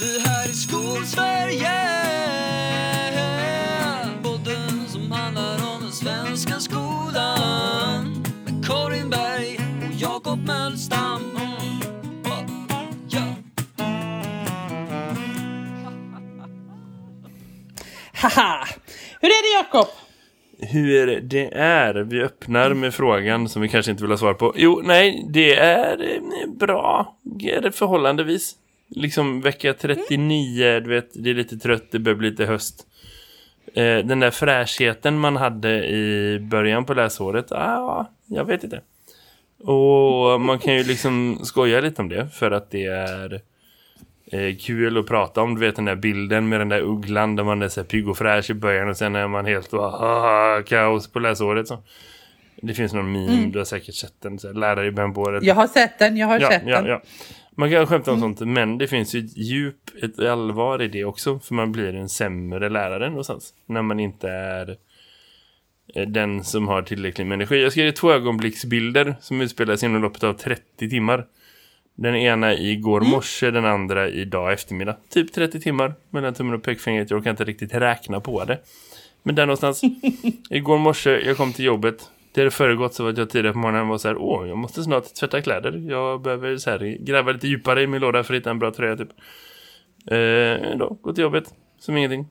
Det här är Skolsverige Podden som handlar om den svenska skolan Med Karin Berg och Jakob Mölstam. Haha! Hur är det Jakob? Hur det är? Vi öppnar med frågan som vi kanske inte vill ha svar på. Jo, nej, det är eh, bra. Det är förhållandevis. Liksom vecka 39, du vet, det är lite trött, det börjar bli lite höst. Eh, den där fräschheten man hade i början på läsåret, ah, jag vet inte. Och man kan ju liksom skoja lite om det för att det är eh, kul att prata om. Du vet den där bilden med den där ugglan där man är så här pigg och fräsch i början och sen är man helt ah, kaos på läsåret. Så. Det finns någon meme, du har säkert sett den. Så här, lärare i bambåret. Jag har sett den, jag har ja, sett ja, den. ja. Man kan skämta om sånt, men det finns ju ett djup, ett allvar i det också. För man blir en sämre lärare någonstans. När man inte är eh, den som har tillräckligt med energi. Jag ska ge två ögonblicksbilder som utspelas inom loppet av 30 timmar. Den ena igår morse, den andra idag eftermiddag. Typ 30 timmar mellan tummen och pekfingret. Jag kan inte riktigt räkna på det. Men där någonstans. igår morse, jag kom till jobbet. Det hade föregått så att jag tidigare på morgonen var så här, åh, jag måste snart tvätta kläder. Jag behöver så här, gräva lite djupare i min låda för att hitta en bra tröja typ. Eh, då, gå till jobbet, som ingenting.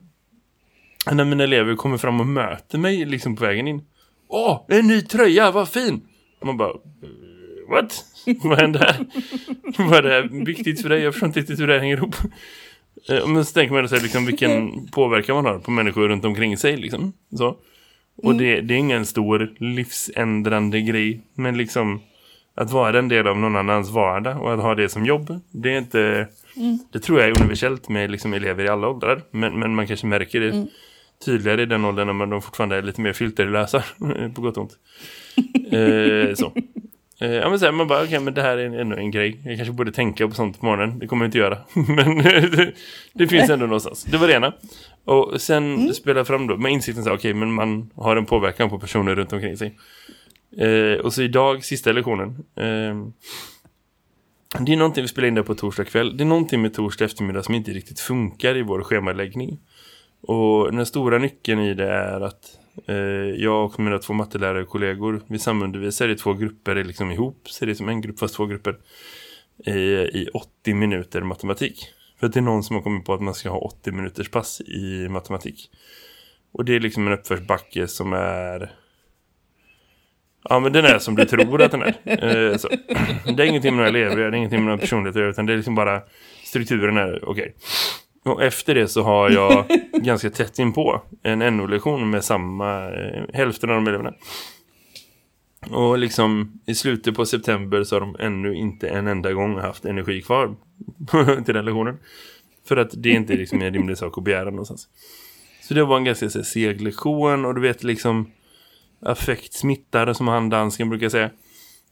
När mina elever kommer fram och möter mig liksom på vägen in. Åh, en ny tröja, vad fin! Man bara, "Eh, what? vad hände här? vad är det här viktigt för dig? Jag förstår inte riktigt hur det här hänger ihop. Eh, Men så tänker man sig liksom vilken påverkan man har på människor runt omkring sig liksom. Så. Och det, det är ingen stor livsändrande grej. Men liksom att vara en del av någon annans vardag och att ha det som jobb. Det är inte... Det tror jag är universellt med liksom elever i alla åldrar. Men, men man kanske märker det tydligare i den åldern när man de fortfarande är lite mer filterlösa. på gott och ont. eh, så. Eh, ja men så här, man bara, okej men det här är ändå en grej. Jag kanske borde tänka på sånt på morgonen. Det kommer jag inte göra. men det, det finns ändå någonstans. Det var det ena. Och sen spela fram då med insikten så okej men man har en påverkan på personer runt omkring sig. Eh, och så idag, sista lektionen. Eh, det är någonting vi spelar in där på torsdag kväll. Det är någonting med torsdag eftermiddag som inte riktigt funkar i vår schemaläggning. Och den stora nyckeln i det är att Eh, jag och mina två mattelärare och kollegor, vi samundervisar i två grupper liksom ihop. Så det är som en grupp fast två grupper. I, I 80 minuter matematik. För att det är någon som har kommit på att man ska ha 80 minuters pass i matematik. Och det är liksom en uppförsbacke som är... Ja, men den är som du tror att den är. Eh, så. Det är ingenting med några elever, det är ingenting med några personligheter, utan det är liksom bara strukturen är okej. Och efter det så har jag ganska tätt in på en NO-lektion med samma eh, hälften av de eleverna. Och liksom i slutet på september så har de ännu inte en enda gång haft energi kvar till den lektionen. För att det är inte liksom en rimlig sak att begära någonstans. Så det var en ganska så seg lektion och du vet liksom affekt smittar som han dansken brukar säga.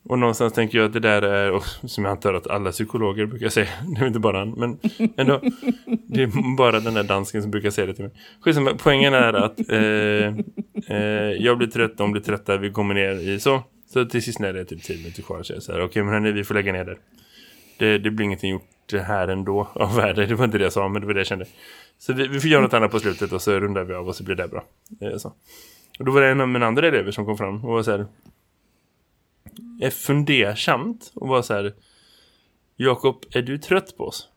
Och någonstans tänker jag att det där är, och som jag antar att alla psykologer brukar säga, det är inte bara han, men ändå, det är bara den där dansken som brukar säga det till mig. Skitsamma, poängen är att eh, eh, jag blir trött, de blir trötta, vi kommer ner i så. Så till sist när det är typ 10 minuter kvar så är jag så här, okej men hörni, vi får lägga ner där. Det, det blir ingenting gjort här ändå av värde, det var inte det jag sa, men det var det jag kände. Så vi, vi får göra något annat på slutet och så rundar vi av och så blir det bra. Eh, så. Och då var det en av mina andra elever som kom fram och var så här är fundersamt och var så här Jakob, är du trött på oss?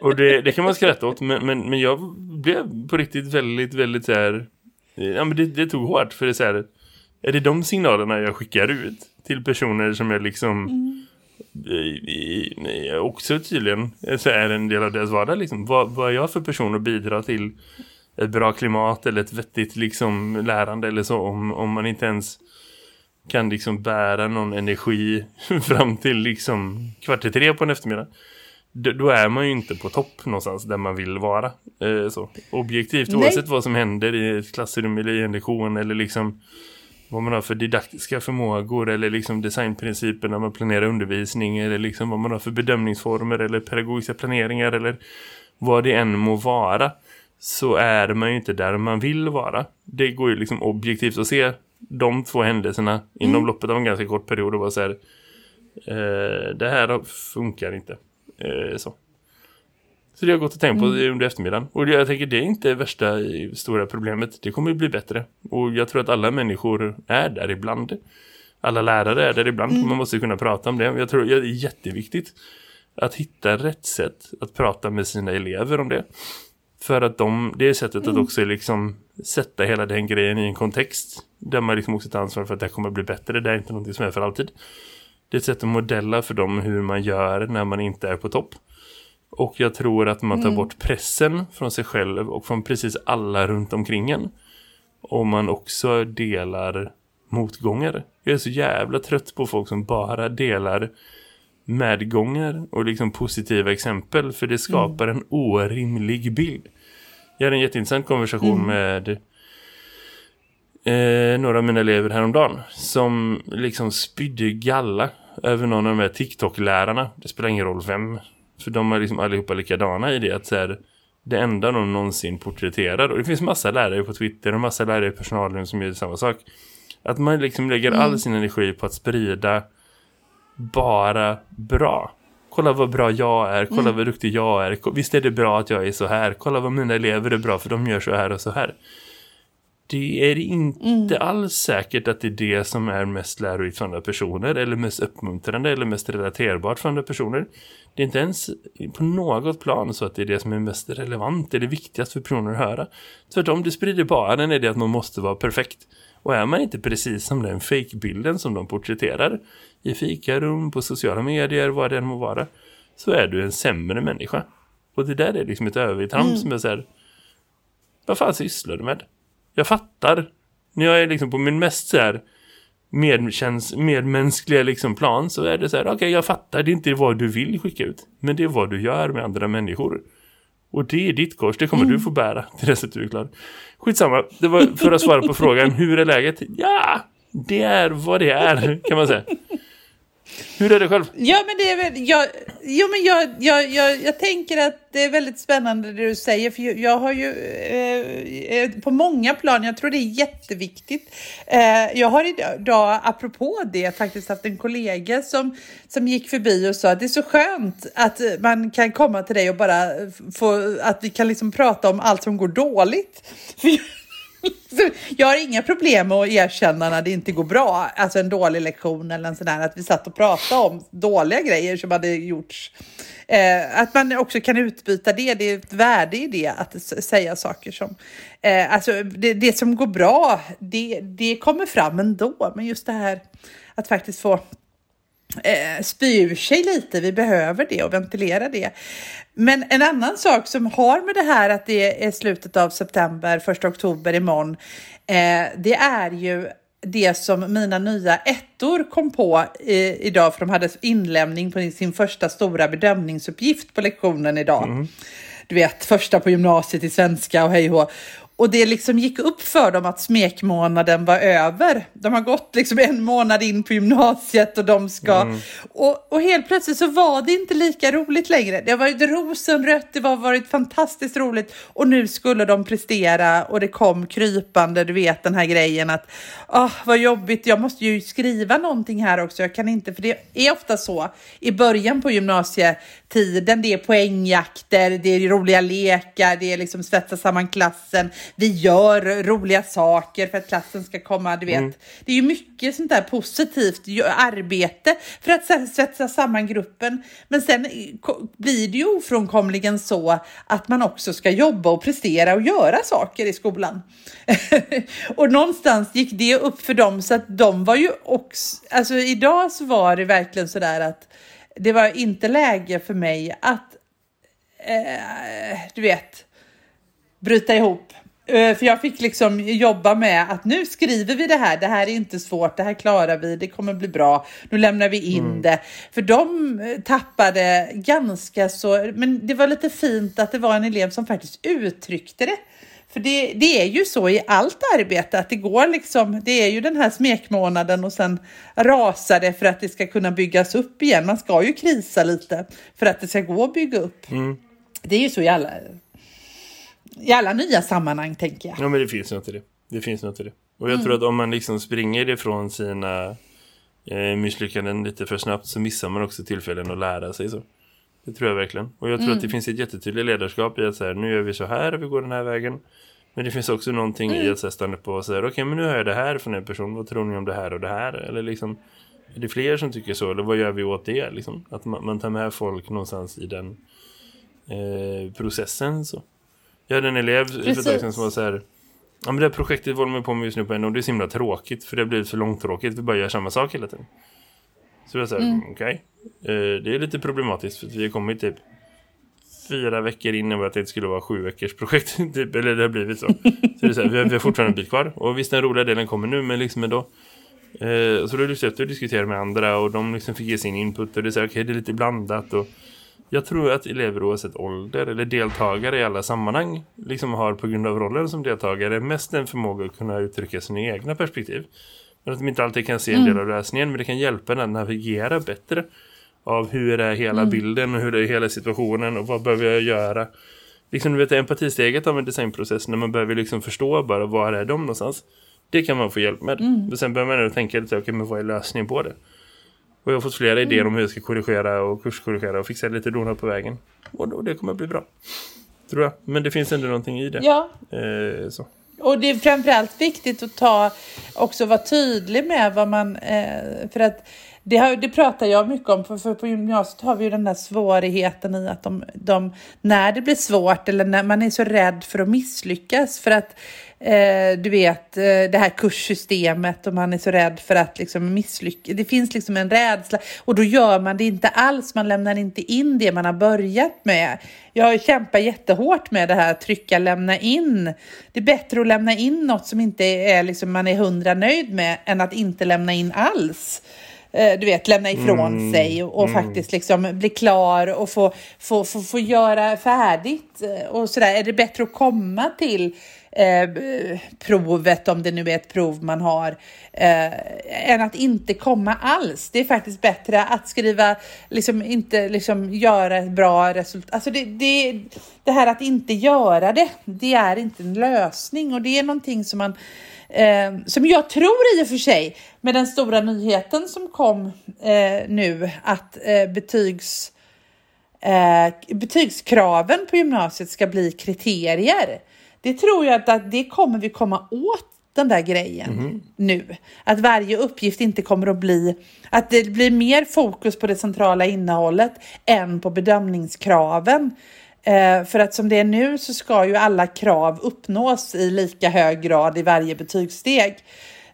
och det, det kan man skratta åt men, men, men jag blev på riktigt väldigt, väldigt så här Ja men det, det tog hårt för det är så här Är det de signalerna jag skickar ut till personer som jag liksom i, i, också tydligen så är en del av deras vardag liksom. Vad, vad är jag för person att bidra till ett bra klimat eller ett vettigt liksom lärande eller så om, om man inte ens kan liksom bära någon energi fram till liksom kvart i tre på en eftermiddag. Då är man ju inte på topp någonstans där man vill vara. Eh, så. Objektivt, Nej. oavsett vad som händer i ett klassrum eller i en lektion eller liksom vad man har för didaktiska förmågor eller liksom designprinciper när man planerar undervisning eller liksom vad man har för bedömningsformer eller pedagogiska planeringar eller vad det än må vara så är man ju inte där man vill vara. Det går ju liksom objektivt att se de två händelserna inom loppet av en ganska kort period och vara så här Eh, det här funkar inte. Eh, så. Så det har jag gått och tänkt på Mm. under eftermiddagen. Och jag tänker det är inte värsta stora problemet. Det kommer att bli bättre. Och jag tror att alla människor är där ibland. Alla lärare är där ibland. Mm. Man måste kunna prata om det. Jag tror det är jätteviktigt att hitta rätt sätt att prata med sina elever om det. För att de, det är sättet att också liksom sätta hela den grejen i en kontext. Där man liksom också tar ansvar för att det här kommer att bli bättre. Det är inte någonting som är för alltid. Det är ett sätt att modella för dem hur man gör när man inte är på topp. Och jag tror att man tar bort pressen från sig själv och från precis alla runt omkring en. Och man också delar motgångar. Jag är så jävla trött på folk som bara delar medgångar och liksom positiva exempel. För det skapar en orimlig bild. Jag hade en jätteintressant konversation med eh, några av mina elever häromdagen. Som liksom spydde galla över någon av de här TikTok-lärarna. Det spelar ingen roll vem. För de är liksom allihopa likadana i det att så här, det enda de någonsin porträtterar. Och det finns massa lärare på Twitter och massa lärare i personalen som gör samma sak. Att man liksom lägger all sin energi på att sprida bara bra. Kolla vad bra jag är, kolla vad duktig jag är. Visst är det bra att jag är så här. Kolla vad mina elever är bra för de gör så här och så här. Det är inte alls säkert att det är det som är mest lärorikt för andra personer eller mest uppmuntrande eller mest relaterbart för andra personer. Det är inte ens på något plan så att det är det som är mest relevant eller viktigast för personer att höra. Tvärtom, det sprider bara den idé att man måste vara perfekt. Och är man inte precis som den fake-bilden som de porträtterar i fikarum, på sociala medier, vad det än må vara, så är du en sämre människa. Och det där är liksom ett övertramp som är så här, vad fan sysslar du med? Jag fattar. När jag är liksom på min mest så här medkäns medmänskliga liksom plan så är det så här, okej jag fattar, det är inte vad du vill skicka ut. Men det är vad du gör med andra människor. Och det är ditt kors, det kommer du få bära till dess att du är klar. Skitsamma, det var för att svara på frågan, hur är läget? Ja, det är vad det är, kan man säga. Hur är det själv? Ja, men det är väl, jag, jo, men jag, jag, jag, jag tänker att det är väldigt spännande det du säger, för jag, jag har ju eh, eh på många plan, jag tror det är jätteviktigt. Eh, jag har idag, apropå det, faktiskt haft en kollega som, som gick förbi och sa att det är så skönt att man kan komma till dig och bara få, att vi kan liksom prata om allt som går dåligt. För jag har inga problem med att erkänna när det inte går bra, alltså en dålig lektion eller en sån där, att vi satt och pratade om dåliga grejer som hade gjorts. Eh, att man också kan utbyta det, det är ett värde i det, att säga saker som, eh, alltså det, det som går bra, det, det kommer fram ändå, men just det här att faktiskt få eh, spy ur sig lite. Vi behöver det och ventilera det. Men en annan sak som har med det här att det är slutet av september, första oktober imorgon, eh, det är ju det som mina nya ettor kom på eh, idag, för de hade inlämning på sin första stora bedömningsuppgift på lektionen idag. Du vet, första på gymnasiet i svenska och hej och. Och det liksom gick upp för dem att smekmånaden var över. De har gått liksom en månad in på gymnasiet och de ska... Och, och helt plötsligt så var det inte lika roligt längre. Det har varit rosenrött, det har varit fantastiskt roligt. Och nu skulle de prestera och det kom krypande, du vet den här grejen att ah vad jobbigt, jag måste ju skriva någonting här också, jag kan inte, för det är ofta så i början på gymnasietiden, det är poängjakter, det är roliga lekar, det är liksom svetsa samman klassen, vi gör roliga saker för att klassen ska komma, du vet. Det är ju mycket sånt där positivt arbete för att så- svetsa samman gruppen. Men sen ko- blir det ju ofrånkomligen så att man också ska jobba och prestera och göra saker i skolan. och någonstans gick det upp för dem så att de var ju också, alltså idag så var det verkligen så där att det var inte läge för mig att, eh, du vet, bryta ihop. Eh, För jag fick liksom jobba med att nu skriver vi det här, det här är inte svårt, det här klarar vi, det kommer bli bra, nu lämnar vi in det. För de eh, tappade ganska så, men det var lite fint att det var en elev som faktiskt uttryckte det. För det, det är ju så i allt arbete att det går liksom, det är ju den här smekmånaden och sen rasar det för att det ska kunna byggas upp igen. Man ska ju krisa lite för att det ska gå att bygga upp. Det är ju så i alla, i alla nya sammanhang tänker jag. Ja, men det finns något i det. Det finns något i det. Och jag tror att om man liksom springer ifrån sina eh, misslyckanden lite för snabbt så missar man också tillfällen att lära sig så. Det tror jag verkligen. Och jag tror Mm. att det finns ett jättetydligt ledarskap i att säga nu gör vi så här och vi går den här vägen. Men det finns också någonting Mm. i att så här stanna på och säga okej men nu hör jag det här från en person. Vad tror ni om det här och det här? Eller liksom är det fler som tycker så? Eller vad gör vi åt det? Liksom? Att man, man tar med folk någonstans i den eh, processen så. Jag hade en elev för ett tag sedan Precis. som var så här Ja men det här projektet vi håller på med just nu på NO Det är så himla tråkigt För det har blivit för långtråkigt Vi bara gör samma sak hela tiden. Så jag säger okej eh, Det är lite problematiskt För vi har kommit typ Fyra veckor innan att det skulle vara sju veckors projekt typ, Eller det har blivit så, så det är så här, vi, har, vi har fortfarande en bit kvar. Och visst den roliga delen kommer nu Men liksom ändå. Eh, Så då lyfte jag diskuterade med andra Och de liksom fick ge sin input Och det är så här, okej det är lite blandat Och jag tror att elever oavsett ålder eller deltagare i alla sammanhang liksom har på grund av rollen som deltagare mest en förmåga att kunna uttrycka sina egna perspektiv. Men att de inte alltid kan se en del av lösningen men det kan hjälpa en att navigera bättre av hur är hela bilden och hur är hela situationen och vad behöver jag göra. Liksom du vet empatisteget av en designprocess när man behöver liksom förstå bara var är de någonstans. Det kan man få hjälp med. Men sen behöver man tänka lite, okej men vad är lösningen på det? Och jag har fått flera idéer om hur jag ska korrigera och kurskorrigera och fixa lite donor på vägen. Och då, det kommer bli bra. Tror jag. Men det finns ändå någonting i det. Ja, Eh, så. och det är framförallt viktigt att ta, också vara tydlig med vad man, eh, för att det, har, det pratar jag mycket om, för, för på gymnasiet har vi ju den där svårigheten i att de, de, när det blir svårt eller när man är så rädd för att misslyckas, för att eh, du vet eh, det här kurssystemet och man är så rädd för att liksom misslyckas. Det finns liksom en rädsla och då gör man det inte alls. Man lämnar inte in det man har börjat med. Jag kämpar jättehårt med det här trycka lämna in. Det är bättre att lämna in något som inte är liksom man är hundra nöjd med än att inte lämna in alls. Eh, Du vet, lämna ifrån sig och, och faktiskt liksom bli klar och få, få, få, få göra färdigt. eh, Och sådär. Är det bättre att komma till eh, provet, om det nu är ett prov man har, eh, än att inte komma alls. Det är faktiskt bättre att skriva, liksom inte liksom göra ett bra resultat. Alltså det, det, det här att inte göra det, det är inte en lösning och det är någonting som man Eh, som jag tror i och för sig, med den stora nyheten som kom eh, nu, att eh, betygs, eh, betygskraven på gymnasiet ska bli kriterier. Det tror jag att, att det kommer vi komma åt den där grejen nu. Att varje uppgift inte kommer att bli, att det blir mer fokus på det centrala innehållet än på bedömningskraven. Eh, för att som det är nu så ska ju alla krav uppnås i lika hög grad i varje betygssteg.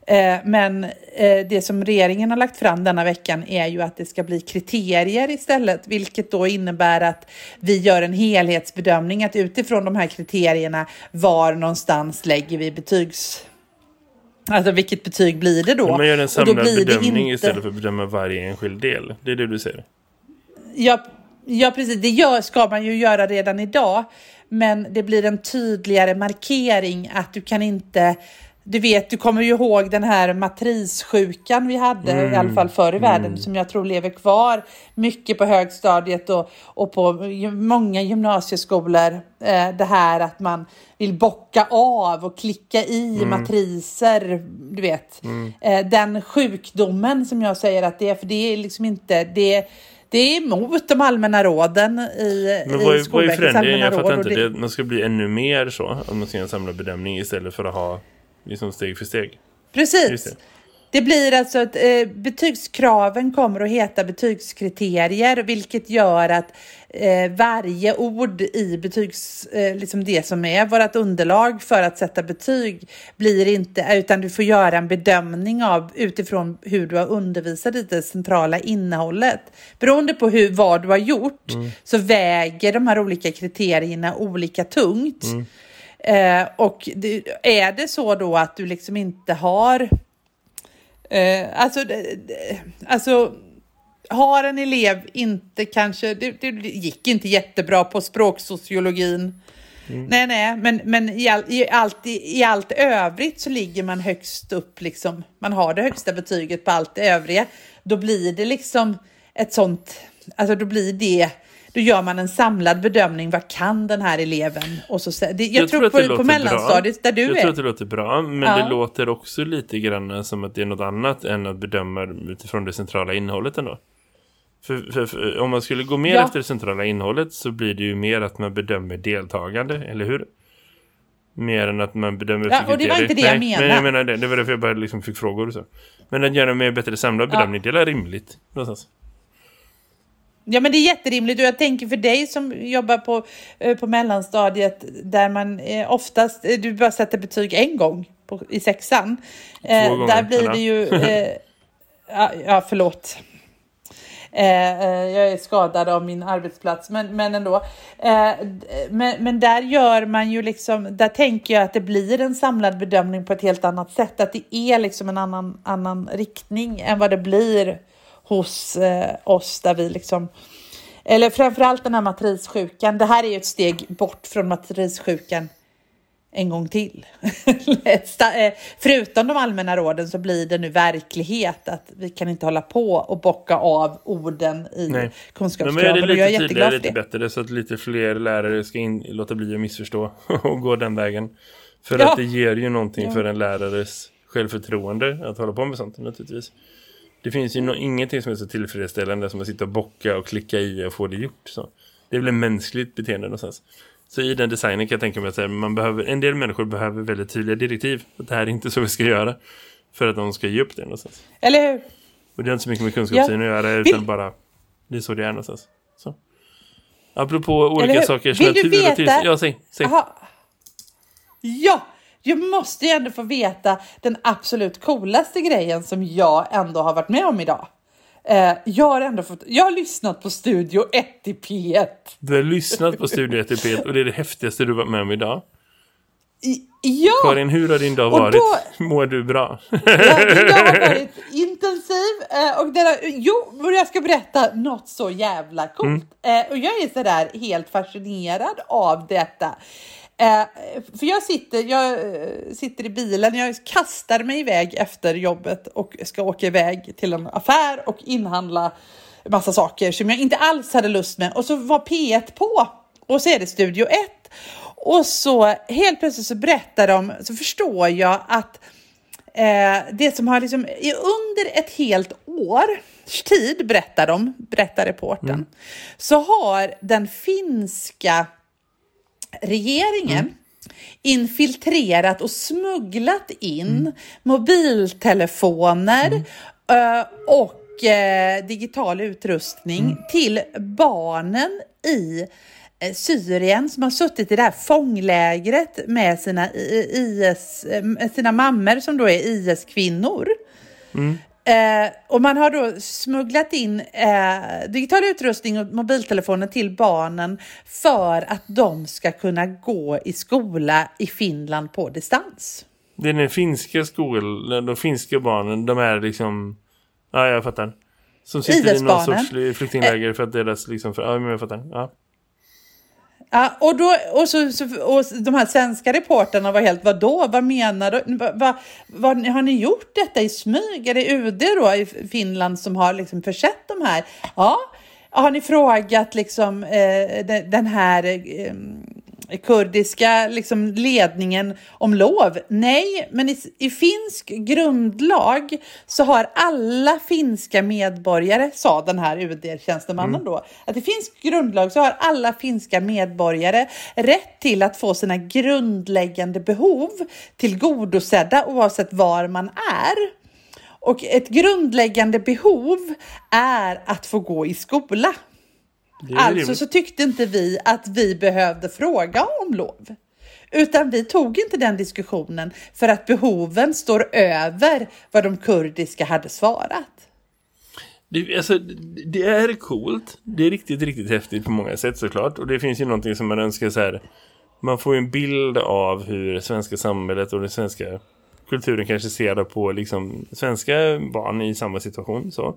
Eh, men eh, det som regeringen har lagt fram denna veckan är ju att det ska bli kriterier istället, vilket då innebär att vi gör en helhetsbedömning att utifrån de här kriterierna var någonstans lägger vi betygs... Alltså vilket betyg blir det då? Man gör en samlad bedömning inte- istället för att bedöma varje enskild del. Det är det du säger. Ja, ja precis. Det gör, ska man ju göra redan idag. Men det blir en tydligare markering att du kan inte... Du vet, du kommer ju ihåg den här matrissjukan vi hade, i alla fall förr i världen, som jag tror lever kvar mycket på högstadiet och, och på många gymnasieskolor. Eh, det här att man vill bocka av och klicka i matriser, du vet. Eh, den sjukdomen som jag säger att det är, för det är liksom inte... Det, det är emot de allmänna råden i, Men i vad är, är Skolverkets allmänna Jag fattar inte. och Det, man ska bli ännu mer så. Om man ska en samlad bedömning istället för att ha liksom steg för steg. Precis. det. Det blir alltså att eh, betygskraven kommer att heta betygskriterier, vilket gör att eh, varje ord i betygs, eh, liksom det som är vårt underlag för att sätta betyg blir inte, utan du får göra en bedömning av utifrån hur du har undervisat i det centrala innehållet. Beroende på hur, vad du har gjort så väger de här olika kriterierna olika tungt. Eh, och det, är det så då att du liksom inte har Eh, alltså, alltså, har en elev inte kanske, det, det gick inte jättebra på språksociologin. Nej, nej, men, men i, all, i, allt, i, i allt övrigt så ligger man högst upp, liksom. Man har det högsta betyget på allt det övriga. Då blir det liksom ett sånt, alltså då blir det Då gör man en samlad bedömning. Vad kan den här eleven? Och så, det, jag, Jag tror, att det på, låter på mellanstadiet där du jag är. tror att det låter bra, men Ja. det låter också lite grann som att det är något annat än att bedöma utifrån det centrala innehållet ändå. För, för, för om man skulle gå mer Ja. efter det centrala innehållet så blir det ju mer att man bedömer deltagande, eller hur? Mer än att man bedömer Ja, och det var inte det jag menade. Men jag menar det. Det var därför jag bara liksom fick frågor och så. Men att göra en mer bättre samlad Ja. bedömning, det är rimligt. Någonstans. Ja men det är jätterimligt och jag tänker för dig som jobbar på, eh, på mellanstadiet där man eh, oftast, eh, du bara sätter betyg en gång på, i sexan. Eh, gånger, där blir det ju, eh, ja, förlåt. Eh, jag är skadad av min arbetsplats men, men ändå. Men, men där gör man ju liksom, där tänker jag att det blir en samlad bedömning på ett helt annat sätt. Att det är liksom en annan, annan riktning än vad det blir hos eh, oss där vi liksom eller framförallt den här matrissjukan. Det här är ju ett steg bort från matrissjukan en gång till. Eh, Förutom de allmänna råden så blir det nu verklighet att vi kan inte hålla på och bocka av orden i Nej. Men är kunskapskraven. det och jag är lite tydligare, lite bättre så att lite fler lärare ska in, låta bli att missförstå och gå den vägen. För Ja. att det ger ju någonting Ja. för en lärares självförtroende att hålla på med sånt naturligtvis. Det finns ju no ingenting som är så tillfredsställande som att sitta och bocka och klicka i och få det gjort. Så. Det är väl en mänskligt beteende någonstans. Så i den designen kan jag tänka mig att här, man behöver, en del människor behöver väldigt tydliga direktiv. Att det här är inte så vi ska göra. För att de ska ge upp det någonstans. Eller hur? Och det har inte så mycket med kunskapssyn Ja. att göra utan Vill- bara det är så det är någonstans. Så. Apropå olika saker som Vill du och veta-. Ja, säg. säg. Aha. Ja, jag måste ju ändå få veta den absolut coolaste grejen som jag ändå har varit med om idag. Eh, jag har ändå fått, jag har lyssnat på Studio 1 i P1. Du har lyssnat på Studio 1 och det är det häftigaste du varit med om idag. I, ja! Karin, hur har din dag varit? då- Mår du bra? Ja, den har varit intensiv eh, och har, jo, men jag ska berätta något så jävla coolt. Eh, och jag är sådär helt fascinerad av detta. Eh, för jag sitter, jag eh, sitter i bilen, jag kastar mig iväg efter jobbet och ska åka iväg till en affär och inhandla massa saker som jag inte alls hade lust med. Och så var P1 på och så är det Studio 1. Och så helt plötsligt så berättar de, så förstår jag att Eh, det som har liksom, under ett helt års tid, berättar de, berättar reporten, så har den finska regeringen infiltrerat och smugglat in mobiltelefoner eh, och eh, digital utrustning till barnen i eh, Syrien som har suttit i det här fånglägret med sina, IS, sina mammor som då är IS-kvinnor. Eh, och man har då smugglat in eh, digital utrustning och mobiltelefoner till barnen för att de ska kunna gå i skola i Finland på distans. Det är den finska skolan, de finska barnen, de är liksom... Ja, jag fattar. Som sitter i någon sorts flyktingläger för att deras liksom... För, ja, men jag fattar. Ja. Ja, och, då, och, så, så, och de här svenska reporterna var helt, vadå, vad menar du? Va, va, vad, har ni gjort detta i smyg? Är det UD då i Finland som har liksom försett de här? Ja, har ni frågat liksom eh, den, den här eh, kurdiska liksom, ledningen om lov? Nej, men i, i finsk grundlag så har alla finska medborgare, sa den här UD-tjänstemannen då, att i finsk grundlag så har alla finska medborgare rätt till att få sina grundläggande behov tillgodosedda oavsett var man är. Och ett grundläggande behov är att få gå i skola. Alltså rimligt. så tyckte inte vi att vi behövde fråga om lov. Utan vi tog inte den diskussionen för att behoven står över vad de kurdiska hade svarat. Det, alltså, det är coolt. Det är riktigt, riktigt häftigt på många sätt såklart. Och det finns ju någonting som man önskar så här. Man får ju en bild av hur det svenska samhället och den svenska kulturen kanske ser på liksom svenska barn i samma situation. Så.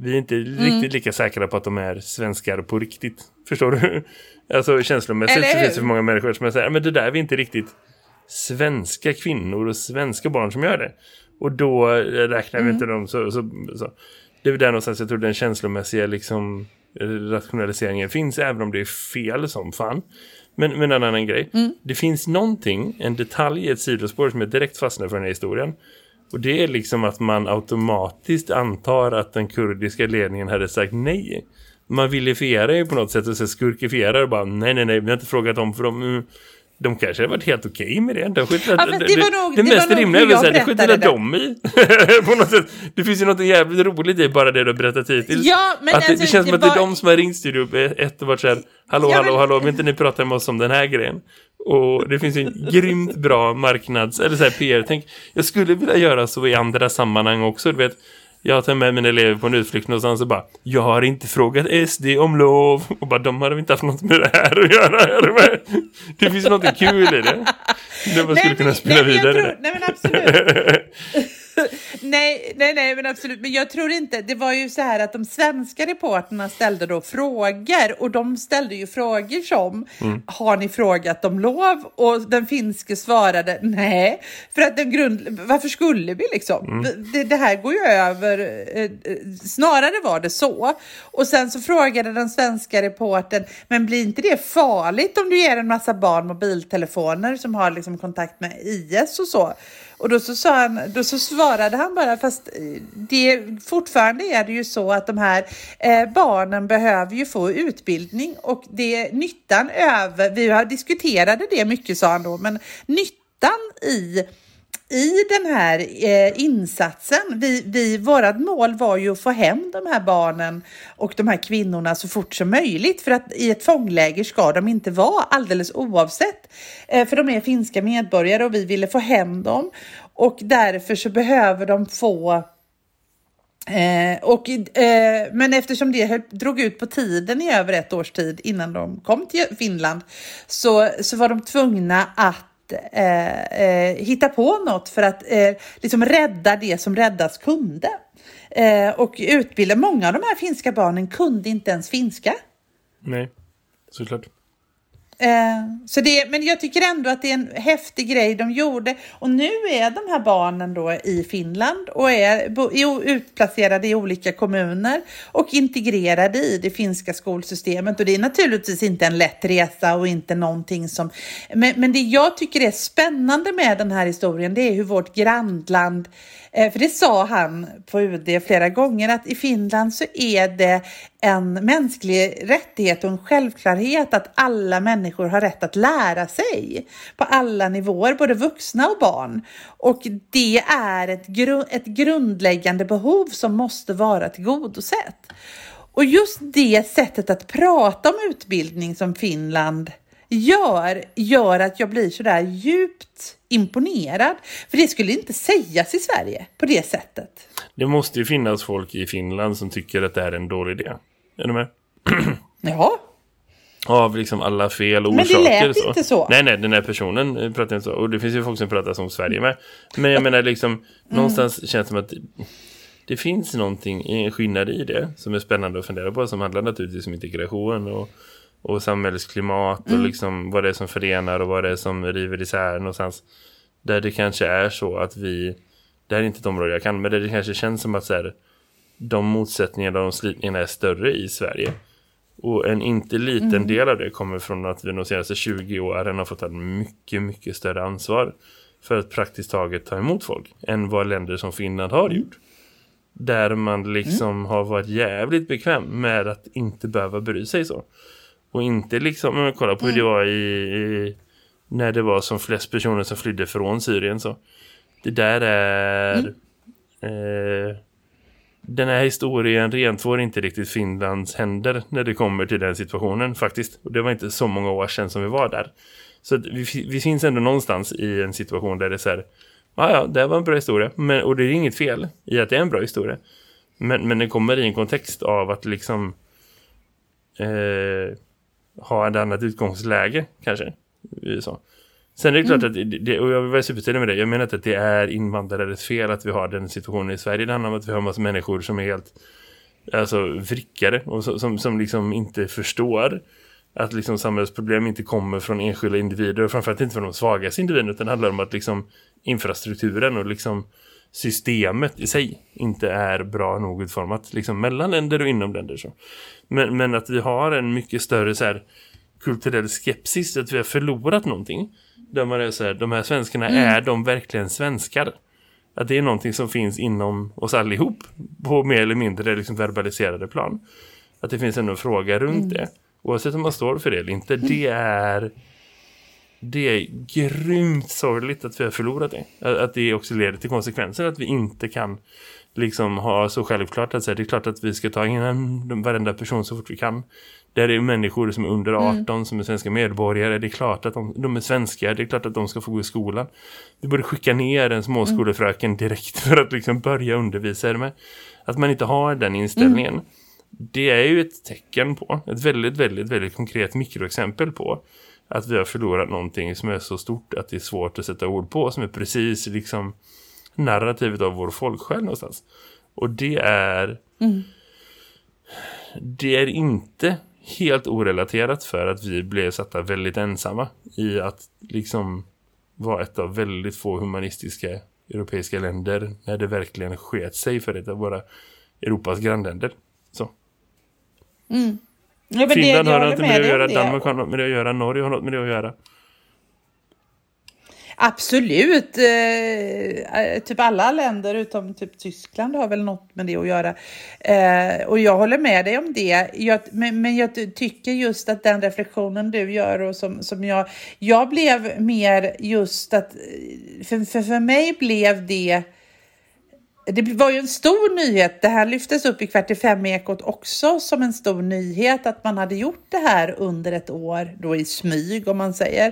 Vi är inte Mm. riktigt lika säkra på att de är svenskar på riktigt. Förstår du? Alltså känslomässigt Eller så finns det för många människor som säger men det där är vi inte riktigt svenska kvinnor och svenska barn som gör det. Och då räknar vi Mm. inte dem så, så, så. Det är väl där någonstans jag tror den känslomässiga liksom rationaliseringen finns även om det är fel som fan. Men, men en annan grej. Det finns någonting, en detalj i ett sidospår som är direkt fastnar för den här historien. Och det är liksom att man automatiskt antar att den kurdiska ledningen hade sagt nej. Man vilifierar ju på något sätt och så skurkifierar och bara nej nej nej, vi har inte frågat dem för de, de kanske har varit helt okej med det. De skiter, Ja, det var nog- det, det mest var rimliga är väl att det berättade de i. på något sätt. Det finns ju något jävligt roligt i bara det du har berättat hittills. Ja, men att det, det alltså, känns som det att det är var- de som har ringt Studio upp ett och varit såhär Hallå, Ja, hallå, men- hallå, vill inte ni prata med oss om den här grejen? Och det finns ju en grymt bra marknads... Eller så här PR-tänk. Jag skulle vilja göra så i andra sammanhang också, du vet. Jag tar med mina elever på en utflykt någonstans och bara Jag har inte frågat SD om lov Och bara, de hade inte haft något med det här att göra är du med? Det finns något kul i det Det man skulle kunna spela nej, vidare tror- Nej men absolut. nej, nej, nej, men absolut. Men jag tror inte, det var ju så här att de svenska reporterna ställde då frågor och de ställde ju frågor som Mm. har ni frågat om lov? Och den finske svarade nej, för att den grund, varför skulle vi liksom? Mm. Det, det här går ju över, eh, eh, snarare var det så. Och sen så frågade den svenska reportern, men blir inte det farligt om du ger en massa barn mobiltelefoner som har liksom kontakt med IS och så? Och då så, sa han, då så svarade han bara, fast det, fortfarande är det ju så att de här eh, barnen behöver ju få utbildning och det nyttan över, vi har diskuterade det mycket sa han då, men nyttan i i den här eh, insatsen, vi, vi, vårat mål var ju att få hem de här barnen och de här kvinnorna så fort som möjligt. För att i ett fångläger ska de inte vara alldeles oavsett. Eh, för de är finska medborgare och vi ville få hem dem. Och därför så behöver de få Eh, och, eh, men eftersom det höll, drog ut på tiden i över ett års tid innan de kom till Finland så, så var de tvungna att eh, eh, hitta på något för att eh, liksom rädda det som räddas kunde. Eh, och utbilda. Många av de här finska barnen kunde inte ens finska. Nej, såklart Eh, så det, men jag tycker ändå att det är en häftig grej de gjorde. Och nu är de här barnen då i Finland och är bo, utplacerade i olika kommuner och integrerade i det finska skolsystemet. Och det är naturligtvis inte en lätt resa och inte någonting som... Men, men det jag tycker är spännande med den här historien det är hur vårt grannland Eh, Eh, för det sa han på UD flera gånger att i Finland så är det en mänsklig rättighet och en självklarhet att alla människor har rätt att lära sig på alla nivåer, både vuxna och barn. Och det är ett, gru ett grundläggande behov som måste vara tillgodosett. Och just det sättet att prata om utbildning som Finland gör, gör att jag blir sådär djupt imponerad. För det skulle inte sägas i Sverige på det sättet. Det måste ju finnas folk i Finland som tycker att det här är en dålig idé. Är du med? Ja, Av liksom alla fel och Men det orsaker. lät inte så. Nej, nej, den här personen eh, pratar inte så. Och det finns ju folk som pratar som Sverige med. Men jag menar liksom, någonstans känns det som att det finns någonting, en skillnad i det som är spännande att fundera på. Som handlar naturligtvis om integration och, och samhällsklimat och liksom vad det är som förenar och vad det är som river isär någonstans. Där det kanske är så att vi, det här är inte ett område jag kan, men där det kanske känns som att så här, de motsättningarna och de slitningarna är större i Sverige. Och en inte liten del av det kommer från att vi de senaste 20 åren har fått ett mycket, mycket större ansvar för att praktiskt taget ta emot folk än vad länder som Finland har gjort. Där man liksom har varit jävligt bekväm med att inte behöva bry sig så. Och inte liksom, men kolla på hur det var i, i när det var som flest personer som flydde från Syrien så. Det där är eh, den här historien rentvår inte riktigt Finlands händer när det kommer till den situationen faktiskt. Och det var inte så många år sedan som vi var där. Så vi, vi finns ändå någonstans i en situation där det är så här, ja ja, det var en bra historia. Men, och det är inget fel i att det är en bra historia. Men, men det kommer i en kontext av att liksom eh, ha ett annat utgångsläge kanske. Så. Sen är det klart att, det- och jag vill vara supertydlig med det, jag menar inte att det är invandrares fel att vi har den situationen i Sverige. Det handlar om att vi har en massa människor som är helt alltså, vrickade och så, som, som liksom inte förstår att liksom samhällsproblem inte kommer från enskilda individer och framförallt inte från de svagaste individerna utan det handlar om att liksom infrastrukturen och liksom systemet i sig inte är bra nog utformat liksom mellan länder och inom länder så. Men, men att vi har en mycket större så här, kulturell skepsis att vi har förlorat någonting. Där man är så här, de här svenskarna, Mm. är de verkligen svenskar? Att det är någonting som finns inom oss allihop på mer eller mindre liksom verbaliserade plan. Att det finns ändå en fråga runt det. Oavsett om man står för det eller inte. Det är det är grymt sorgligt att vi har förlorat det. Att- det också leder till konsekvenser att vi inte kan liksom ha så självklart att säga det är klart att vi ska ta in varenda person så fort vi kan. Där är människor som är under 18 som är svenska medborgare. Det är klart att de, de är svenska. Det är klart att de ska få gå i skolan. Vi borde skicka ner en småskolefröken direkt för att liksom börja undervisa er med. Att man inte har den inställningen. Det är ju ett tecken på, ett väldigt, väldigt, väldigt konkret mikroexempel på att vi har förlorat någonting som är så stort att det är svårt att sätta ord på. Som är precis liksom narrativet av vår folksjäl någonstans. Och det är det är inte helt orelaterat för att vi blev satta väldigt ensamma i att liksom vara ett av väldigt få humanistiska europeiska länder när det verkligen sket sig för ett av våra Europas grannländer. Så. Ja, men det- Finland jag har något med det att göra, det. Danmark har något med det att göra, Norge har något med det att göra. Absolut. Eh, typ alla länder utom typ Tyskland har väl något med det att göra. Eh, och jag håller med dig om det. Jag, men, men jag ty- tycker just att den reflektionen du gör och som, som jag... Jag blev mer just att... För, för, för mig blev det... Det var ju en stor nyhet. Det här lyftes upp i kvart i fem ekot också som en stor nyhet att man hade gjort det här under ett år, då i smyg om man säger.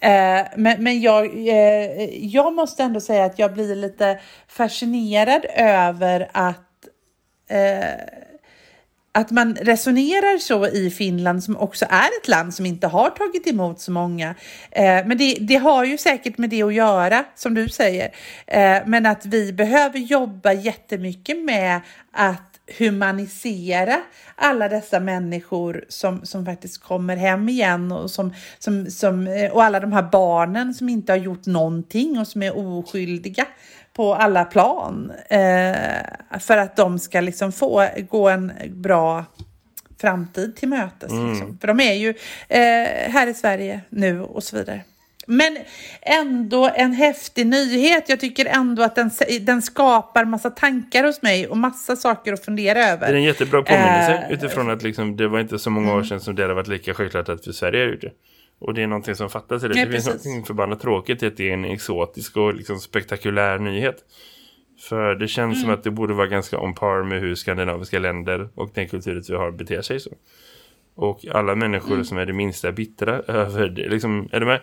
Eh, men men jag, eh, jag måste ändå säga att jag blir lite fascinerad över att eh, att man resonerar så i Finland som också är ett land som inte har tagit emot så många. Eh, men det, det har ju säkert med det att göra, som du säger. Eh, men att vi behöver jobba jättemycket med att humanisera alla dessa människor som, som faktiskt kommer hem igen och, som, som, som, eh, och alla de här barnen som inte har gjort någonting och som är oskyldiga på alla plan eh, för att de ska liksom få gå en bra framtid till mötes. Liksom. För de är ju eh, här i Sverige nu och så vidare. Men ändå en häftig nyhet. Jag tycker ändå att den, den skapar massa tankar hos mig och massa saker att fundera över. Det är en jättebra påminnelse Eh, utifrån att liksom, det var inte så många år sedan som det hade varit lika självklart att för Sverige gjort det. Och det är någonting som fattas i det. Ja, det finns någonting förbannat tråkigt i att det är en exotisk och liksom spektakulär nyhet. För det känns Mm. som att det borde vara ganska on par med hur skandinaviska länder och den kulturet vi har beter sig så. Och alla människor Mm. som är det minsta bittra över det. Liksom, är du med?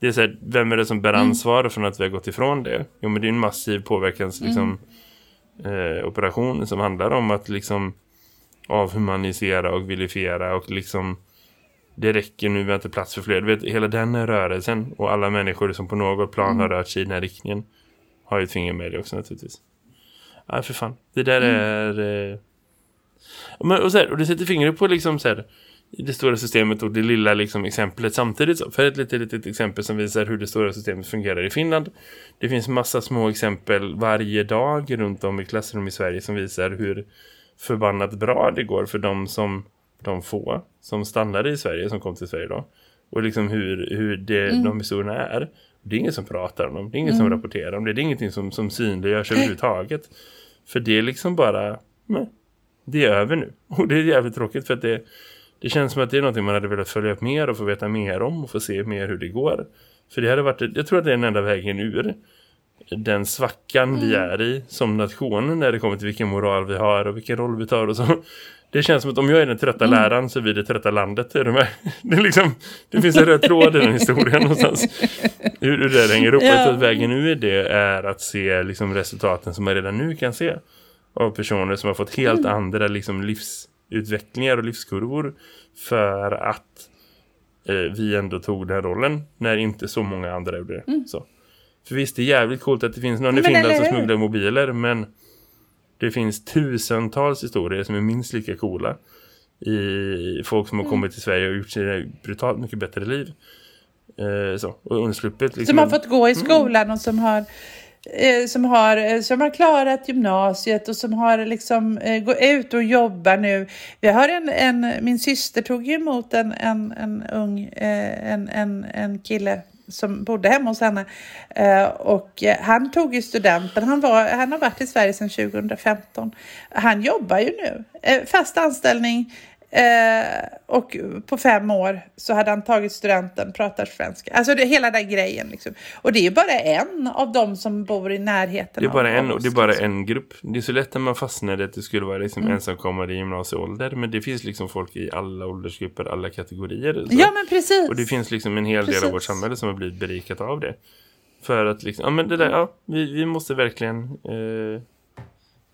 Det är så här, vem är det som bär Mm. ansvar från att vi har gått ifrån det? Jo men det är en massiv påverkans liksom, Mm. eh, operation som handlar om att liksom avhumanisera och vilifiera och liksom det räcker nu, vi har inte plats för fler. Du vet, hela den rörelsen och alla människor som på något plan har rört sig i den här riktningen har ju ett finger med det också naturligtvis. Ja, för fan. Det där är... Eh... Men, och, så här, och det sätter fingret på liksom så här, det stora systemet och det lilla liksom, exemplet samtidigt. Så. För ett litet, litet exempel som visar hur det stora systemet fungerar i Finland. Det finns massa små exempel varje dag runt om i klassrum i Sverige som visar hur förbannat bra det går för de som de få som stannade i Sverige som kom till Sverige då. Och liksom hur, hur det, de historierna är. Det är ingen som pratar om dem. Det är ingen som rapporterar om det. Det är ingenting som, som synliggörs överhuvudtaget. För det är liksom bara... Nej, det är över nu. Och det är jävligt tråkigt för att det, det känns som att det är någonting man hade velat följa upp mer och få veta mer om och få se mer hur det går. För det hade varit, jag tror att det är den enda vägen ur den svackan vi är i som nation när det kommer till vilken moral vi har och vilken roll vi tar och så. Det känns som att om jag är den trötta läraren så är vi det trötta landet. Är du med? Det, är liksom, det finns en röd tråd i den historien någonstans. Hur det där hänger ihop. Ja. Att vägen ur det är att se liksom resultaten som man redan nu kan se. Av personer som har fått helt andra liksom livsutvecklingar och livskurvor. För att eh, vi ändå tog den rollen när inte så många andra gjorde det. Så. För visst, det är jävligt coolt att det finns någon i Men Finland eller som smugglar mobiler, men det finns tusentals historier som är minst lika coola i folk som har kommit till Sverige och gjort sig brutalt mycket bättre liv. Eh, så, och undsluppit. Liksom, Som har fått gå i skolan och som har eh, som, har, eh, som har klarat gymnasiet och som har liksom eh, gått ut och jobbar nu. Vi har en, en, min syster tog emot en, en, en ung eh, en, en, en kille som bodde hemma hos henne. Eh, och eh, han tog ju studenten. Han, var, han har varit i Sverige sedan 2015. Han jobbar ju nu. Eh, fast anställning. Eh, och på fem år så hade han tagit studenten, pratar svenska. Alltså det, hela den grejen. Liksom. Och det är bara en av de som bor i närheten. Det är bara en och det är bara liksom. en grupp. Det är så lätt när man fastnar i att det skulle vara liksom Mm. ensamkommande i gymnasieålder. Men det finns liksom folk i alla åldersgrupper, alla kategorier. Så. Ja men precis. Och det finns liksom en hel del av Precis. vårt samhälle som har blivit berikat av det. För att liksom, ja men det där, ja, vi, vi måste verkligen eh,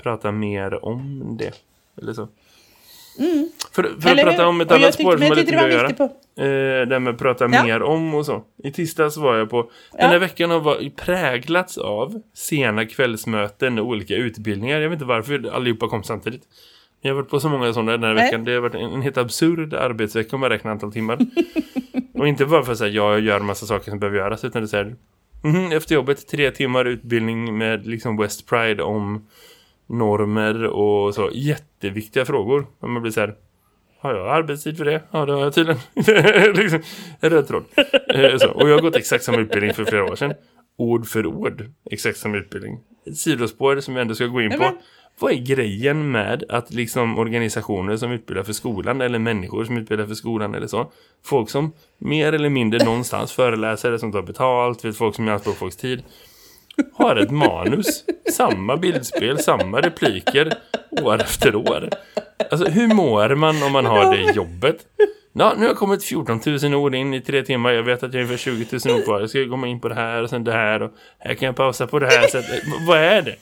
prata mer om det. Eller så. För, för att Mm. Prata om ett annat tyckte- spår som har jag lite tyckte med var att göra. viktig Eh, det här med att prata Ja. mer om och så. I tisdags var jag på... Den här veckan har varit präglats av sena kvällsmöten och olika utbildningar. Jag vet inte varför allihopa kom samtidigt. Jag har varit på så många sådana den här Nej. veckan. Det har varit en, en helt absurd arbetsvecka om man räknar antal timmar. och inte bara för att säga jag gör en massa saker som behöver göras. Utan det är så här, mhm, efter jobbet tre timmar utbildning med liksom West Pride om normer och så. Jätteviktiga frågor. Och man blir så här, har jag arbetstid för det? Ja, det har jag tydligen. liksom, röd tråd. Eh, så. Och jag har gått exakt samma utbildning för flera år sedan. Ord för ord. Exakt samma utbildning. Ett sidospår som vi ändå ska gå in på. Vad är grejen med att liksom organisationer som utbildar för skolan eller människor som utbildar för skolan eller så. Folk som mer eller mindre någonstans föreläsare som tar betalt, folk som gör anspråk folks tid. Har ett manus, samma bildspel, samma repliker år efter år. Alltså hur mår man om man har det jobbet? Ja, nu har jag kommit 14 000 ord in i tre timmar. Jag vet att jag har ungefär 20 000 ord kvar. Jag ska komma in på det här och sen det här. Och här kan jag pausa på det här sättet. V- Vad är det?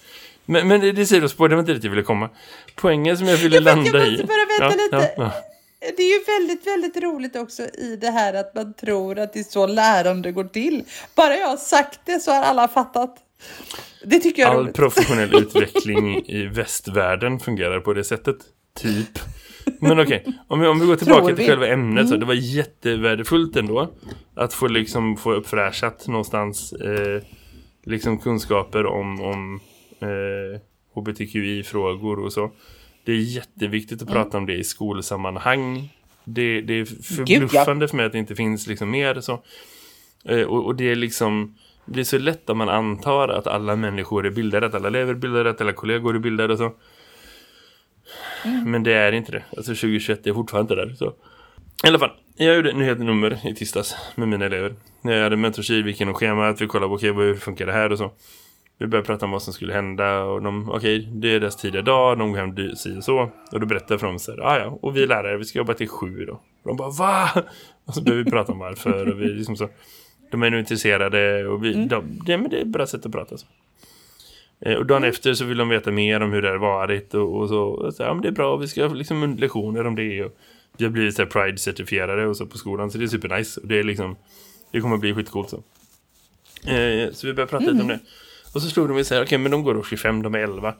Men, men det, är sidospår, det var inte dit jag ville komma. Poängen som jag ville Ja, men landa jag i... måste bara vänta ja, lite. Ja, ja. Det är ju väldigt, väldigt roligt också i det här att man tror att det är så lärande går till. Bara jag har sagt det så har alla fattat. Det tycker jag är All roligt. professionell utveckling i västvärlden fungerar på det sättet. Typ. Men okej, om, vi, om vi går tillbaka till själva ämnet så det var jättevärdefullt ändå att få liksom få uppfräschat någonstans eh, liksom kunskaper om, om eh, hbtqi-frågor och så. Det är jätteviktigt att Mm. prata om det i skolsammanhang. Det, det är förbluffande för mig att det inte finns liksom mer så. Eh, och, och det är liksom det blir så lätt om man antar att alla människor är bildade, att alla elever är bildade, att alla kollegor är bildade och så. Men det är inte det. Alltså 2021 är fortfarande inte där. Så. I alla fall, jag gjorde nyhetsnummer i tisdags med mina elever. När jag hade mentorstid, vi gick igenom schemat, vi kollade på okej, hur funkar det här och så. Vi började prata om vad som skulle hända och de, okej, det är deras tidiga dag, de går hem si och så. Och då berättade jag för dem så här, ah, ja, och vi lärare, vi ska jobba till sju då. Och de bara, va? Och så började vi prata om varför och vi liksom så. De är nu intresserade och vi, de, det, men det är ett bra sätt att prata så. Eh, Och dagen efter så vill de veta mer om hur det har varit och, och så. Och så ja, men det är bra, vi ska ha liksom lektioner om det. Och vi har blivit så Pride-certifierade och så på skolan, så det är supernice. Och det är liksom, det kommer att bli skitcoolt så. Eh, så vi började prata lite om det. Och så slog de mig så här, okej men de går då 25, de är 11.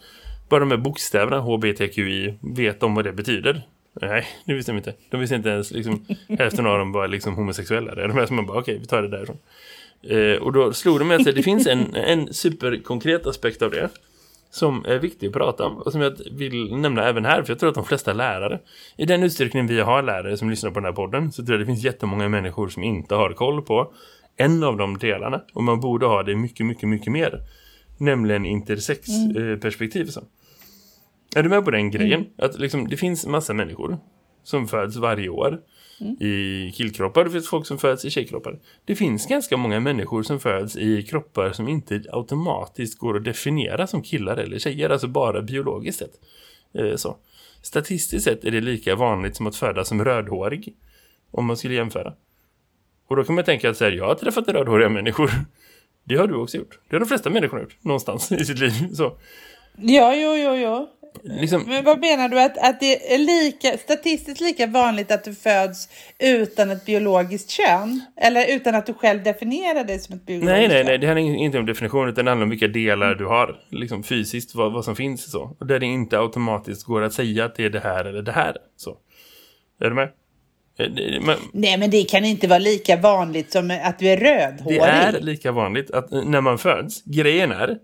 Bara de här bokstäverna, HBTQI, vet de vad det betyder? Nej, det visste de inte. De visste inte ens, liksom, hälften av dem var liksom homosexuella. De här som man bara, okej, vi tar det därifrån. Eh, och då slog de mig att det finns en, en superkonkret aspekt av det som är viktig att prata om och som jag vill nämna även här för jag tror att de flesta lärare i den utsträckning vi har lärare som lyssnar på den här podden så tror jag det finns jättemånga människor som inte har koll på en av de delarna och man borde ha det mycket, mycket, mycket mer nämligen intersex-perspektiv så. Är du med på den grejen? Att liksom, det finns massa människor som föds varje år i killkroppar. Det finns folk som föds i tjejkroppar. Det finns ganska många människor som föds i kroppar som inte automatiskt går att definiera som killar eller tjejer. Alltså bara biologiskt sett. Eh, så. Statistiskt sett är det lika vanligt som att födas som rödhårig. Om man skulle jämföra. Och då kan man tänka att så här, jag har träffat rödhåriga människor. Det har du också gjort. Det har de flesta människor gjort. Någonstans i sitt liv. Så. Ja, jo, jo, jo. Liksom, Men vad menar du? Att, att det är lika, statistiskt lika vanligt att du föds utan ett biologiskt kön? Eller utan att du själv definierar dig som ett biologiskt Nej, nej, kön? nej. Det handlar inte om definition utan det handlar om vilka delar du har. Liksom fysiskt, vad, vad som finns så. Och där det inte automatiskt går att säga att det är det här eller det här. Så. Är du med? Eh, Men Nej, men det kan inte vara lika vanligt som att du är rödhårig. det är lika vanligt att eh, när man föds, grejen är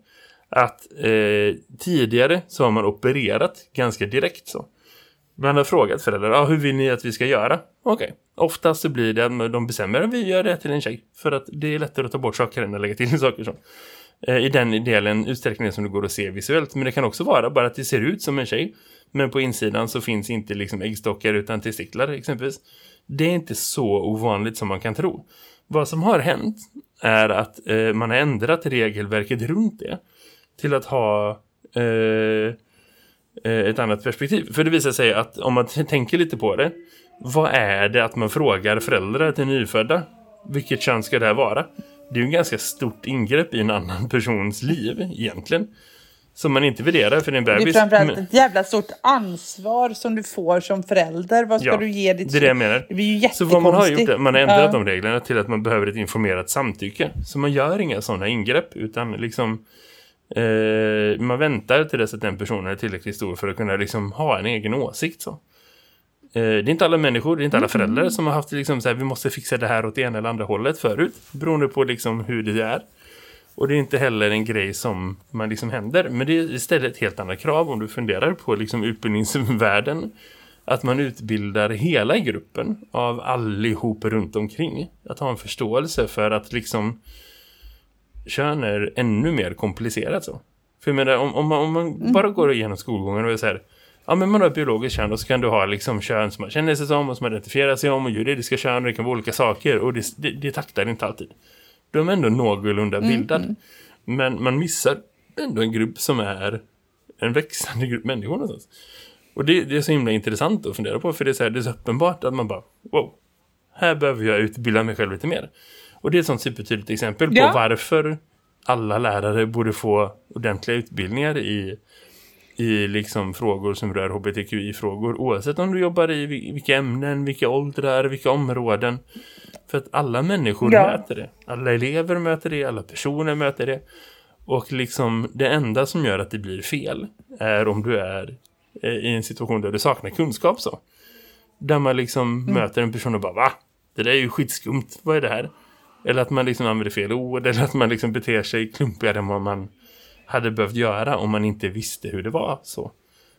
att eh, tidigare så har man opererat ganska direkt så. Man har frågat föräldrar, ah, hur vill ni att vi ska göra? Okej, okay. oftast så blir det att de bestämmer att vi gör det till en tjej. För att det är lättare att ta bort saker än att lägga till saker så. Eh, I den delen utsträckningen som det går att se visuellt. Men det kan också vara bara att det ser ut som en tjej. Men på insidan så finns inte liksom äggstockar utan testiklar exempelvis. Det är inte så ovanligt som man kan tro. Vad som har hänt är att eh, man har ändrat regelverket runt det till att ha eh, eh ett annat perspektiv. För det visar sig att om man tänker lite på det, vad är det att man frågar föräldrar till nyfödda? Vilket kön ska det här vara? Det är ju en ganska stort ingrepp i en annan persons liv egentligen. Som man inte värderar för din bebis. Det är framförallt ett jävla stort ansvar som du får som förälder. Vad ska ja, du ge ditt Det är det jag menar. Det blir ju Så vad man har gjort är, man har ändrat Ja. de reglerna till att man behöver ett informerat samtycke. Så man gör inga sådana ingrepp utan liksom eh, man väntar till dess att den personen är tillräckligt stor för att kunna liksom ha en egen åsikt så. Eh, det är inte alla människor, det är inte alla föräldrar som har haft liksom så här, vi måste fixa det här åt ena eller andra hållet förut. Beroende på liksom hur det är. Och det är inte heller en grej som man liksom händer. Men det är istället helt annat krav om du funderar på liksom utbildningsvärlden. Att man utbildar hela gruppen av allihop runt omkring. Att ha en förståelse för att liksom kön är ännu mer komplicerat så. För jag menar, om, om man, om man bara går igenom skolgången och här, ja men man har biologiskt kön och så kan du ha liksom kön som man känner sig som och som man identifierar sig om och juridiska kön och det kan vara olika saker och det, det, det taktar inte alltid. De är ändå någorlunda bildad. Men man missar ändå en grupp som är en växande grupp människor någonstans. Och det, det är så himla intressant att fundera på för det är så, här, det är så uppenbart att man bara, wow, här behöver jag utbilda mig själv lite mer. Och det är ett sånt supertydligt exempel Ja. på varför alla lärare borde få ordentliga utbildningar i, i liksom frågor som rör hbtqi-frågor. Oavsett om du jobbar i vil- vilka ämnen, vilka åldrar, vilka områden. För att alla människor Ja. möter det. Alla elever möter det, alla personer möter det. Och liksom det enda som gör att det blir fel är om du är eh, i en situation där du saknar kunskap så. Där man liksom Mm. möter en person och bara va? Det där är ju skitskumt, vad är det här? Eller att man liksom använder fel ord eller att man liksom beter sig klumpigare än vad man hade behövt göra om man inte visste hur det var så.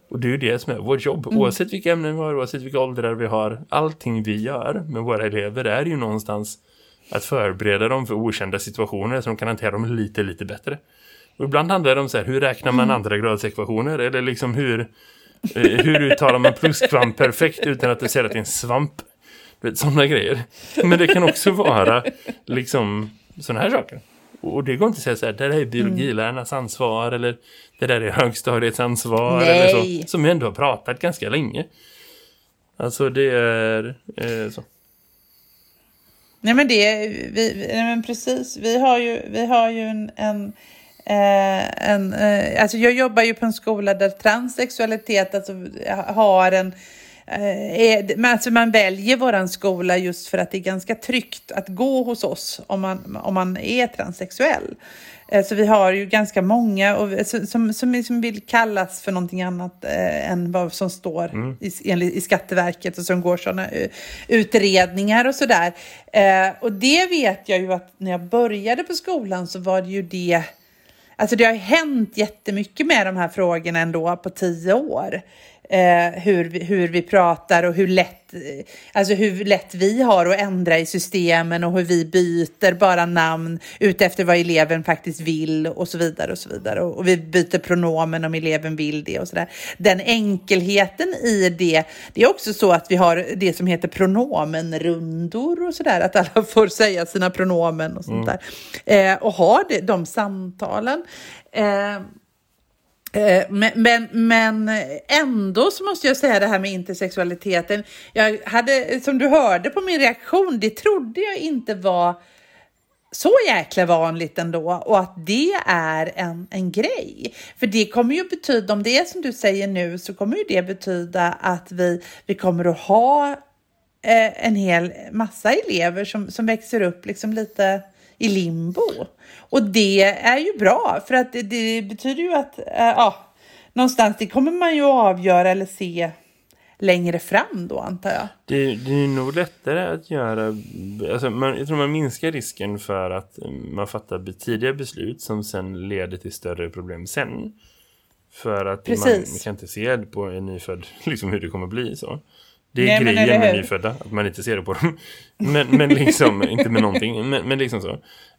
Och det är ju det som är vårt jobb. Mm. Oavsett vilka ämnen vi har, oavsett vilka åldrar vi har. Allting vi gör med våra elever är ju någonstans att förbereda dem för okända situationer så de kan hantera dem lite, lite bättre. Och ibland handlar det om så här, hur räknar man andra grads ekvationer? Eller liksom hur, eh, hur uttalar man pluskvamp perfekt utan att det ser att det är en svamp? Sådana grejer. Men det kan också vara liksom sådana här saker. Och det går inte att säga så här, det där är biologilärarnas ansvar eller det där är högstadiets ansvar eller Nej. så. Som vi ändå har pratat ganska länge. Alltså det är eh, så. Nej men det, vi, nej men precis, vi har ju, vi har ju en, en, eh, en eh, alltså jag jobbar ju på en skola där transsexualitet alltså, har en, är, men alltså man väljer våran skola just för att det är ganska tryggt att gå hos oss om man, om man är transsexuell. Eh, Så vi har ju ganska många och, som, som, som vill kallas för någonting annat eh, än vad som står i, enligt- i Skatteverket och som går sådana eh, utredningar och sådär. Eh, och det vet jag ju att när jag började på skolan så var det ju det Alltså det har hänt jättemycket med de här frågorna ändå på tio år. Eh, hur, vi, hur vi pratar och hur lätt, alltså hur lätt vi har att ändra i systemen och hur vi byter bara namn utefter vad eleven faktiskt vill och så vidare och så vidare. Och, och vi byter pronomen om eleven vill det och sådär. Den enkelheten i det, det är också så att vi har det som heter pronomenrundor och sådär, att alla får säga sina pronomen och sånt där. Eh, och har det, de samtalen. Eh, Eh, men, men, men eh, ändå så måste jag säga det här med intersexualiteten. Jag hade, som du hörde på min reaktion, det trodde jag inte var så jäkla vanligt ändå och att det är en, en grej. För det kommer ju betyda, om det är som du säger nu, så kommer ju det betyda att vi, vi kommer att ha eh, en hel massa elever som, som växer upp liksom lite i limbo. Och det är ju bra för att det, det betyder ju att, eh, ja, någonstans det kommer man ju avgöra eller se längre fram då antar jag. Det, det är nog lättare att göra... Alltså man, jag tror man minskar risken för att man fattar tidiga beslut som sen leder till större problem sen. För att man, man, kan inte se på en nyfödd liksom hur det kommer bli så. Det är Nej, grejen med nyfödda, att man inte ser det på dem. Men, men liksom, inte med någonting, men, men liksom så.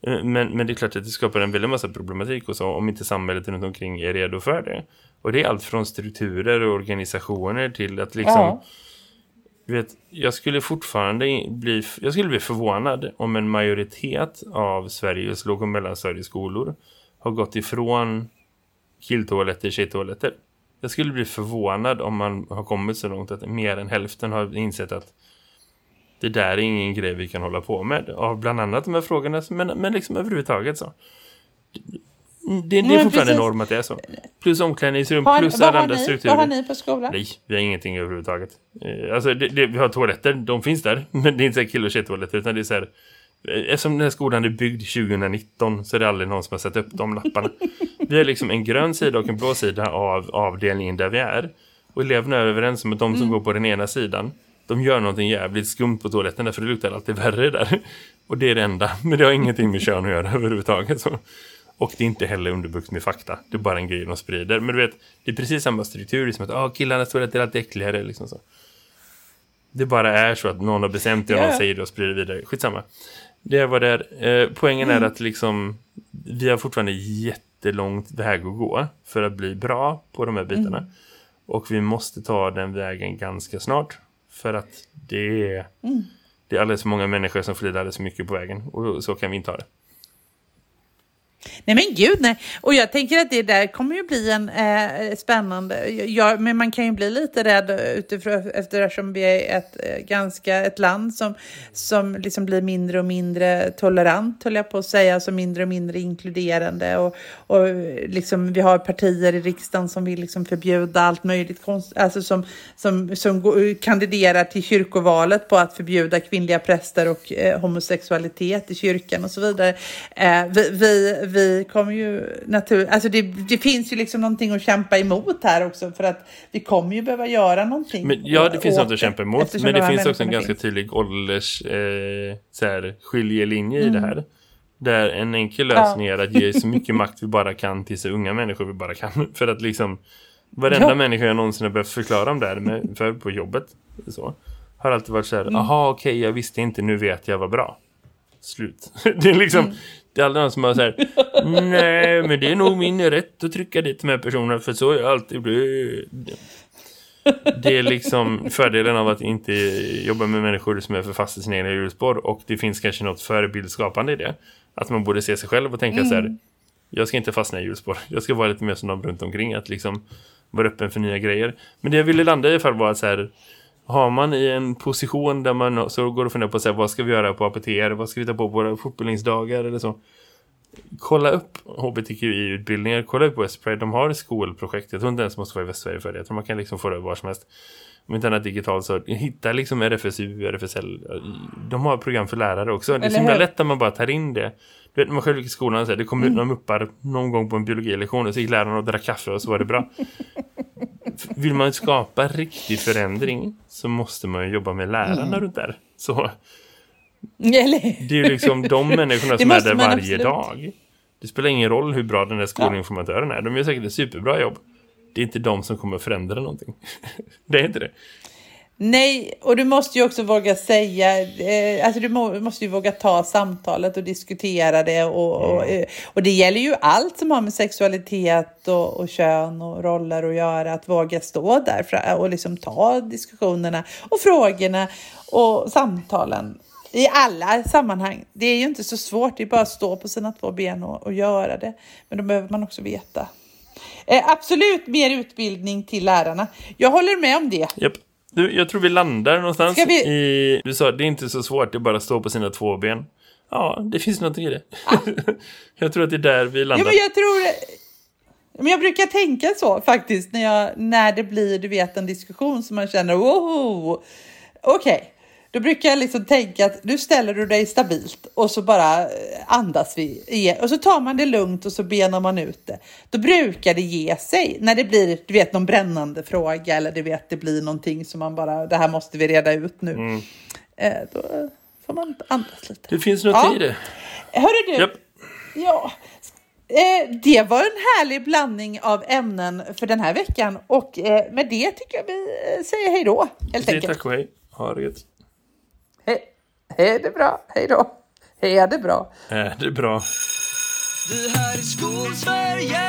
Eh, men, men det är klart att det skapar en väldigt massa problematik och så, om inte samhället runt omkring är redo för det. Och det är allt från strukturer och organisationer till att liksom... Ja. Vet, jag skulle fortfarande bli, jag skulle bli förvånad om en majoritet av Sveriges låg- och mellanstadieskolor har gått ifrån killtoaletter, tjejtoaletter. Jag skulle bli förvånad om man har kommit så långt att mer än hälften har insett att det där är ingen grej vi kan hålla på med. Av bland annat de här frågorna, men, men liksom överhuvudtaget så. Det, det är fortfarande enormt att det är så. Plus omklädningsrum, har, plus alla andra ni, strukturer. Vad har ni på skolan? Nej, vi har ingenting överhuvudtaget. Eh, alltså, det, det, vi har toaletter, de finns där. Men det är inte så kill- och tjejtoaletter, utan det är så här... Eftersom den här skolan är byggd 2019 så är det aldrig någon som har satt upp de lapparna. Vi har liksom en grön sida och en blå sida av avdelningen där vi är. Och eleverna är överens om att de som mm. går på den ena sidan de gör någonting jävligt skumt på toaletten därför det luktar alltid värre där. Och det är det enda. Men det har ingenting med kön att göra överhuvudtaget. Så. Och det är inte heller underbyggt med fakta. Det är bara en grej de sprider. Men du vet, det är precis samma struktur. Som att ah, killarnas toaletter är alltid äckligare. Liksom så. Det bara är så att någon har bestämt det och yeah. någon säger det och sprider vidare. Skitsamma. Det var där. Eh, poängen mm. är att liksom, vi har fortfarande jättelångt väg att gå för att bli bra på de här bitarna. Mm. Och vi måste ta den vägen ganska snart. För att det är, mm. det är alldeles för många människor som flyr alldeles för mycket på vägen. Och så kan vi inte ha det. Nej men gud nej. Och jag tänker att det där kommer ju bli en eh, spännande. Ja, men man kan ju bli lite rädd utifrån eftersom vi är ett eh, ganska ett land som som liksom blir mindre och mindre tolerant höll jag på att säga, alltså mindre och mindre inkluderande och och liksom vi har partier i riksdagen som vill liksom förbjuda allt möjligt konst, alltså som som som kandiderar till kyrkovalet på att förbjuda kvinnliga präster och eh, homosexualitet i kyrkan och så vidare. Eh, vi, vi vi kommer ju naturligt, alltså det, det, finns ju liksom någonting att kämpa emot här också för att vi kommer ju behöva göra någonting. Men, ja, det finns något att kämpa emot, men det finns också en ganska finns. tydlig ålders eh, så här, skiljelinje mm. i det mm. här. Där en enkel lösning ja. är att ge så mycket makt vi bara kan till så unga människor vi bara kan. För att liksom, varenda ja. människa jag någonsin har behövt förklara om det här med, för på jobbet så, har alltid varit så här, mm. aha okej okay, jag visste inte, nu vet jag vad bra. Slut. det är liksom, mm. Det är aldrig någon som har så här, nej men det är nog min rätt att trycka dit med personer för så är jag alltid blivit. Det är liksom fördelen av att inte jobba med människor som är för fast i sina egna hjulspår och det finns kanske något förebildskapande i det. Att man borde se sig själv och tänka mm. så här, jag ska inte fastna i hjulspår. Jag ska vara lite mer som de runt omkring att liksom vara öppen för nya grejer. Men det jag ville landa i fall var att så här, har man i en position där man så går och funderar på så här, vad ska vi göra på APTR, vad ska vi ta på våra fortbildningsdagar eller så. Kolla upp HBTQI-utbildningar, kolla upp Westpride, de har skolprojekt, jag tror inte ens måste vara i Västsverige för det, jag tror man kan liksom få det var som helst. Om inte annat digitalt så hitta liksom RFSU, RFSL, de har program för lärare också. Det är så himla lätt att man bara tar in det. Du vet, man själv gick i skolan och så här, det kom ut mm. några muppar någon gång på en biologilektion och så gick läraren och drack kaffe och så var det bra. Vill man skapa riktig förändring så måste man ju jobba med lärarna mm. runt där. Så det är ju liksom de människorna som är där varje absolut. dag. Det spelar ingen roll hur bra den där skolinformatören är. De gör säkert ett superbra jobb. Det är inte de som kommer förändra någonting. det är inte det. Nej, och du måste ju också våga säga, eh, alltså du må, måste ju våga ta samtalet och diskutera det och, mm. och, eh, och, det gäller ju allt som har med sexualitet och, och kön och roller att göra, att våga stå där och liksom ta diskussionerna och frågorna och samtalen i alla sammanhang. Det är ju inte så svårt, det är bara att stå på sina två ben och, och göra det. Men då behöver man också veta. Eh, absolut mer utbildning till lärarna. Jag håller med om det. Yep. Du, jag tror vi landar någonstans vi... i... Du sa, det är inte så svårt, det är bara att stå på sina två ben. Ja, det finns något i det. Ah. jag tror att det är där vi landar. Ja, men jag tror... Men jag brukar tänka så faktiskt när, jag, när det blir, du vet, en diskussion som man känner, wow, okej. Okay. Då brukar jag liksom tänka att nu ställer du dig stabilt och så bara eh, andas vi igen. Och så tar man det lugnt och så benar man ut det. Då brukar det ge sig när det blir, du vet, någon brännande fråga eller du vet, det blir någonting som man bara, det här måste vi reda ut nu. Mm. Eh, då får man andas lite. Det finns något Ja. i det. Hörru du, Japp. ja, eh, det var en härlig blandning av ämnen för den här veckan och med det tycker jag vi säger hej då helt enkelt. tack och hej. Ha det gött. Hej, hej det bra, hej då. Hej är det bra. Är det bra? Det här är Skolsverige